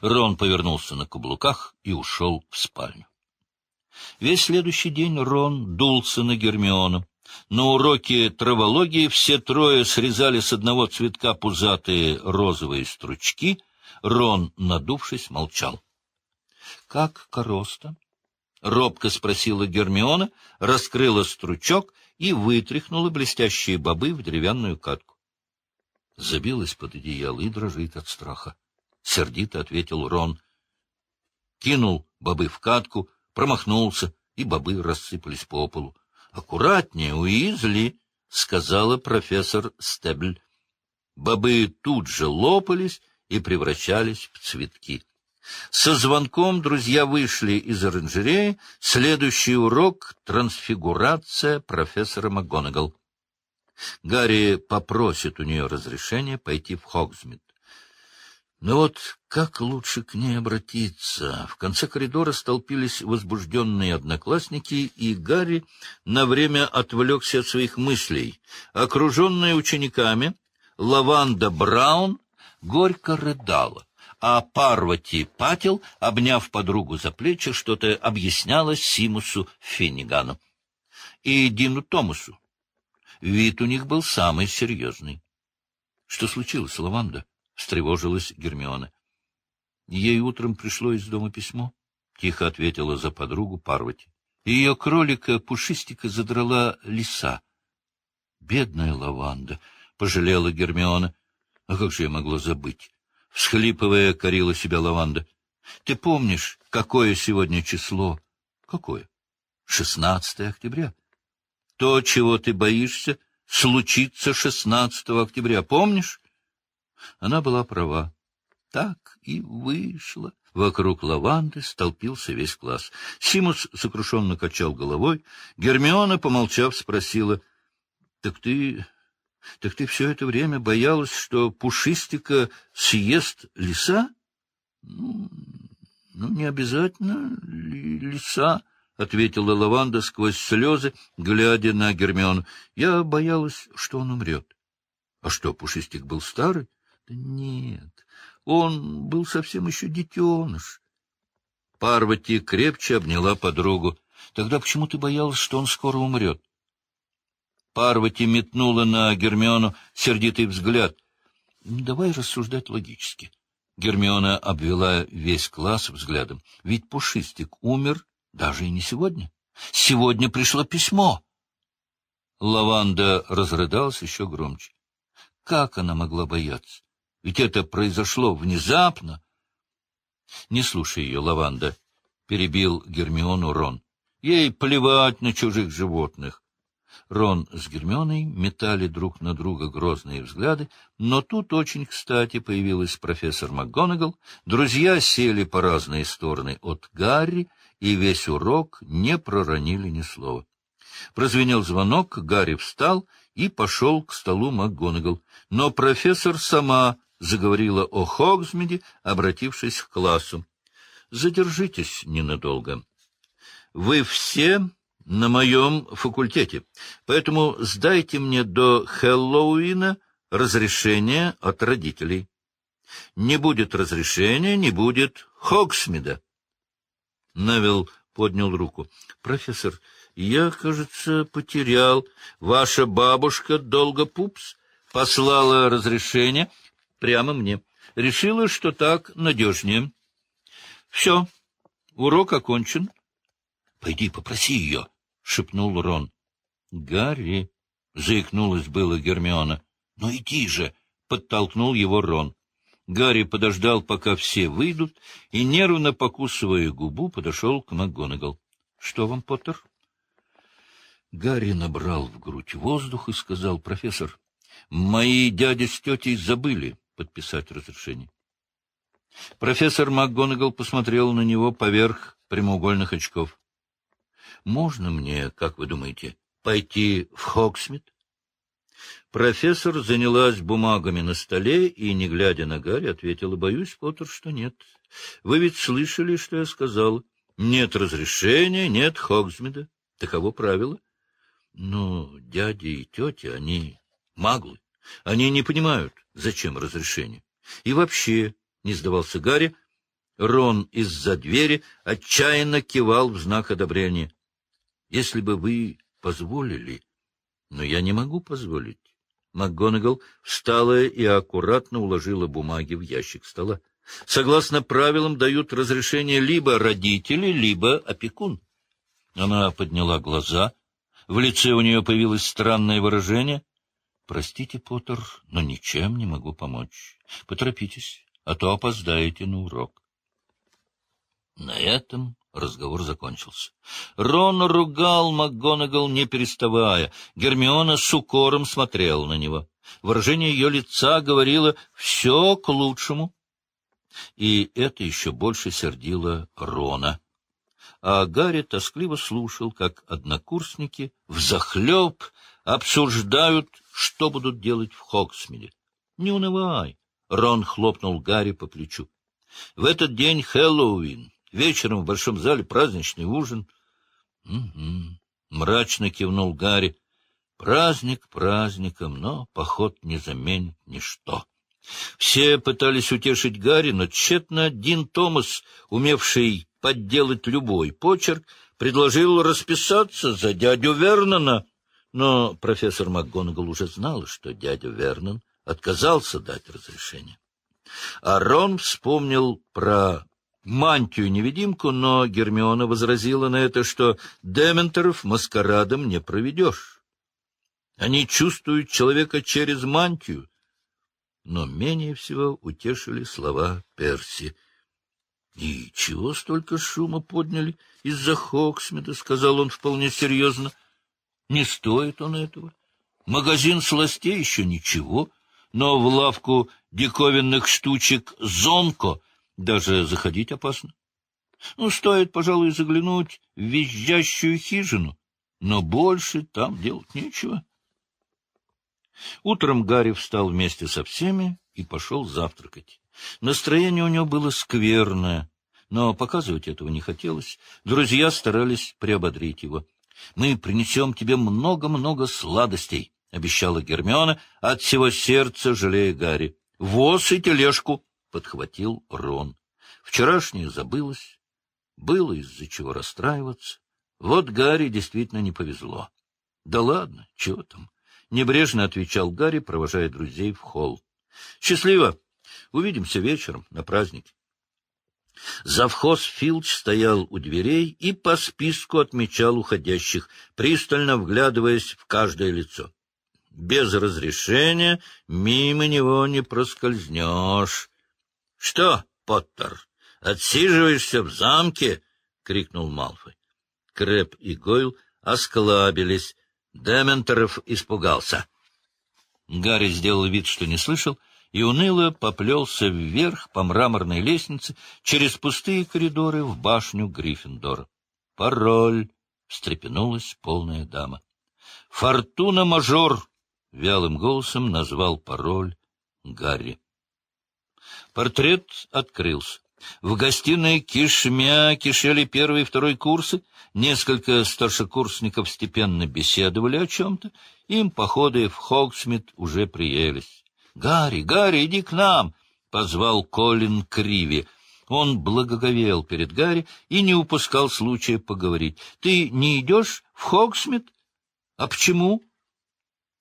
Рон повернулся на каблуках и ушел в спальню. Весь следующий день Рон дулся на Гермиону. На уроке травологии все трое срезали с одного цветка пузатые розовые стручки. Рон, надувшись, молчал. — Как короста? — робко спросила Гермиона, раскрыла стручок и вытряхнула блестящие бобы в деревянную катку. Забилась под одеяло и дрожит от страха. Сердито ответил Рон. Кинул бобы в катку, промахнулся, и бобы рассыпались по полу. — Аккуратнее, Уизли, — сказала профессор Стебль. Бобы тут же лопались и превращались в цветки. Со звонком друзья вышли из оранжереи. Следующий урок — трансфигурация профессора МакГонагал. Гарри попросит у нее разрешения пойти в Хогсмит. Но вот как лучше к ней обратиться? В конце коридора столпились возбужденные одноклассники, и Гарри на время отвлекся от своих мыслей. Окруженная учениками, Лаванда Браун горько рыдала, а Парвати Патил, обняв подругу за плечи, что-то объясняла Симусу Финнигану и Дину Томасу. Вид у них был самый серьезный. — Что случилось, Лаванда? — встревожилась Гермиона. — Ей утром пришло из дома письмо, — тихо ответила за подругу Парвати. Ее кролика Пушистика задрала лиса. — Бедная Лаванда! — пожалела Гермиона. — А как же я могла забыть? — всхлипывая, корила себя Лаванда. — Ты помнишь, какое сегодня число? — Какое? — Шестнадцатое октября. — то, чего ты боишься, случится 16 октября, помнишь? Она была права. Так и вышло. Вокруг лаванды столпился весь класс. Симус сокрушенно качал головой. Гермиона, помолчав, спросила, — Так ты... Так ты все это время боялась, что Пушистика съест лиса? Ну, ну не обязательно лиса. — ответила Лаванда сквозь слезы, глядя на Гермиону. — Я боялась, что он умрет. — А что, Пушистик был старый? — нет, он был совсем еще детеныш. Парвати крепче обняла подругу. — Тогда почему ты боялась, что он скоро умрет? Парвати метнула на Гермиону сердитый взгляд. — Давай рассуждать логически. Гермиона обвела весь класс взглядом. Ведь Пушистик умер даже и не сегодня. Сегодня пришло письмо. Лаванда разрыдалась еще громче. Как она могла бояться? Ведь это произошло внезапно. — Не слушай ее, Лаванда, — перебил Гермиону Рон. — Ей плевать на чужих животных. Рон с Гермионой метали друг на друга грозные взгляды, но тут очень кстати появилась профессор МакГонагал. Друзья сели по разные стороны от Гарри, и весь урок не проронили ни слова. Прозвенел звонок, Гарри встал и пошел к столу МакГонагал. Но профессор сама заговорила о Хогсмиде, обратившись к классу. — Задержитесь ненадолго. Вы все на моем факультете, поэтому сдайте мне до Хэллоуина разрешение от родителей. Не будет разрешения, не будет Хогсмида. Навел поднял руку. — Профессор, я, кажется, потерял. Ваша бабушка Долгопупс послала разрешение прямо мне. Решила, что так надежнее. — Все, урок окончен. — Пойди попроси ее, — шепнул Рон. — Гарри, — заикнулась было Гермиона. — Ну иди же, — подтолкнул его Рон. Гарри подождал, пока все выйдут, и, нервно покусывая губу, подошел к МакГонагал. — Что вам, Поттер? Гарри набрал в грудь воздух и сказал, — Профессор, мои дяди с тетей забыли подписать разрешение. Профессор МакГонагал посмотрел на него поверх прямоугольных очков. — Можно мне, как вы думаете, пойти в Хоксмит? Профессор занялась бумагами на столе и, не глядя на Гарри, ответила, — Боюсь, Поттер, что нет. Вы ведь слышали, что я сказал? Нет разрешения, нет Хогсмида. Таково правило. Но дядя и тетя, они маглы. Они не понимают, зачем разрешение. И вообще, — не сдавался Гарри, Рон из-за двери отчаянно кивал в знак одобрения. — Если бы вы позволили... Но я не могу позволить. МакГонагал встала и аккуратно уложила бумаги в ящик стола. Согласно правилам, дают разрешение либо родители, либо опекун. Она подняла глаза. В лице у нее появилось странное выражение. — Простите, Поттер, но ничем не могу помочь. Поторопитесь, а то опоздаете на урок. На этом разговор закончился. Рон ругал МакГонагал, не переставая. Гермиона с укором смотрела на него. Выражение ее лица говорило «все к лучшему». И это еще больше сердило Рона. А Гарри тоскливо слушал, как однокурсники взахлеб обсуждают, что будут делать в Хоксмиде. — Не унывай! — Рон хлопнул Гарри по плечу. — В этот день Хэллоуин. Вечером в большом зале праздничный ужин. — Угу. — мрачно кивнул Гарри. — Праздник праздником, но поход не заменит ничто. Все пытались утешить Гарри, но тщетно Дин Томас, умевший подделать любой почерк, предложил расписаться за дядю Вернона. Но профессор МакГонагал уже знал, что дядя Вернон отказался дать разрешение. А Рон вспомнил про мантию-невидимку, но Гермиона возразила на это, что Дементоров маскарадом не проведешь. Они чувствуют человека через мантию. Но менее всего утешили слова Перси. — И чего столько шума подняли из-за Хоксмида? — сказал он вполне серьезно. — Не стоит он этого. Магазин сластей еще ничего, но в лавку диковинных штучек «Зонко» Даже заходить опасно. Ну, стоит, пожалуй, заглянуть в визжащую хижину, но больше там делать нечего. Утром Гарри встал вместе со всеми и пошел завтракать. Настроение у него было скверное, но показывать этого не хотелось. Друзья старались приободрить его. — Мы принесем тебе много-много сладостей, — обещала Гермиона, от всего сердца жалея Гарри. — Воз и тележку! подхватил Рон. Вчерашнее забылось, было из-за чего расстраиваться. Вот Гарри действительно не повезло. — Да ладно, чего там? — небрежно отвечал Гарри, провожая друзей в холл. — Счастливо! Увидимся вечером на празднике. Завхоз Филч стоял у дверей и по списку отмечал уходящих, пристально вглядываясь в каждое лицо. Без разрешения мимо него не проскользнешь. — Что, Поттер, отсиживаешься в замке? — крикнул Малфой. Крэп и Гойл осклабились. Дементоров испугался. Гарри сделал вид, что не слышал, и уныло поплелся вверх по мраморной лестнице через пустые коридоры в башню Гриффиндора. «Пароль!» — встрепенулась полная дама. «Фортуна-мажор!» — вялым голосом назвал пароль Гарри. Портрет открылся. В гостиной кишмя кишели первый и второй курсы, несколько старшекурсников степенно беседовали о чем-то, им походы в Хогсмит уже приелись. — Гарри, Гарри, иди к нам! — позвал Колин Криви. Он благоговел перед Гарри и не упускал случая поговорить. — Ты не идешь в Хогсмит? — А почему?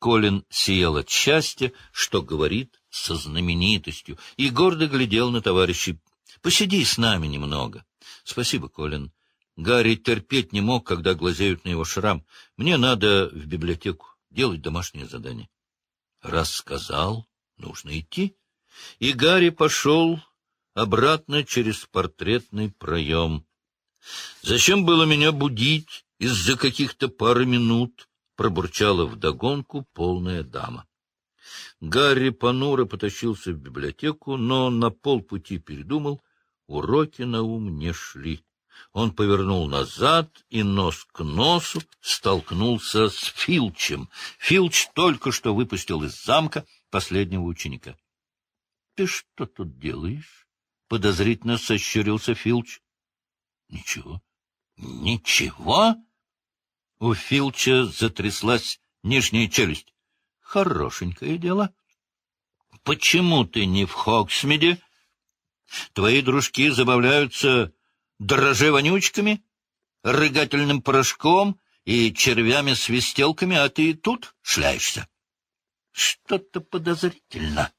Колин сиял от счастья, что говорит со знаменитостью, и гордо глядел на товарищей. — Посиди с нами немного. — Спасибо, Колин. Гарри терпеть не мог, когда глазеют на его шрам. Мне надо в библиотеку делать домашнее задание. Раз сказал, нужно идти. И Гарри пошел обратно через портретный проем. Зачем было меня будить из-за каких-то пары минут? Пробурчала вдогонку полная дама. Гарри понуро потащился в библиотеку, но на полпути передумал, уроки на ум не шли. Он повернул назад и нос к носу столкнулся с Филчем. Филч только что выпустил из замка последнего ученика. — Ты что тут делаешь? — подозрительно сощурился Филч. — Ничего. — Ничего? У Филча затряслась нижняя челюсть. Хорошенькое дело. Почему ты не в Хоксмиде? Твои дружки забавляются дрожжевонючками, рыгательным порошком и червями-свистелками, а ты тут шляешься. Что-то подозрительно.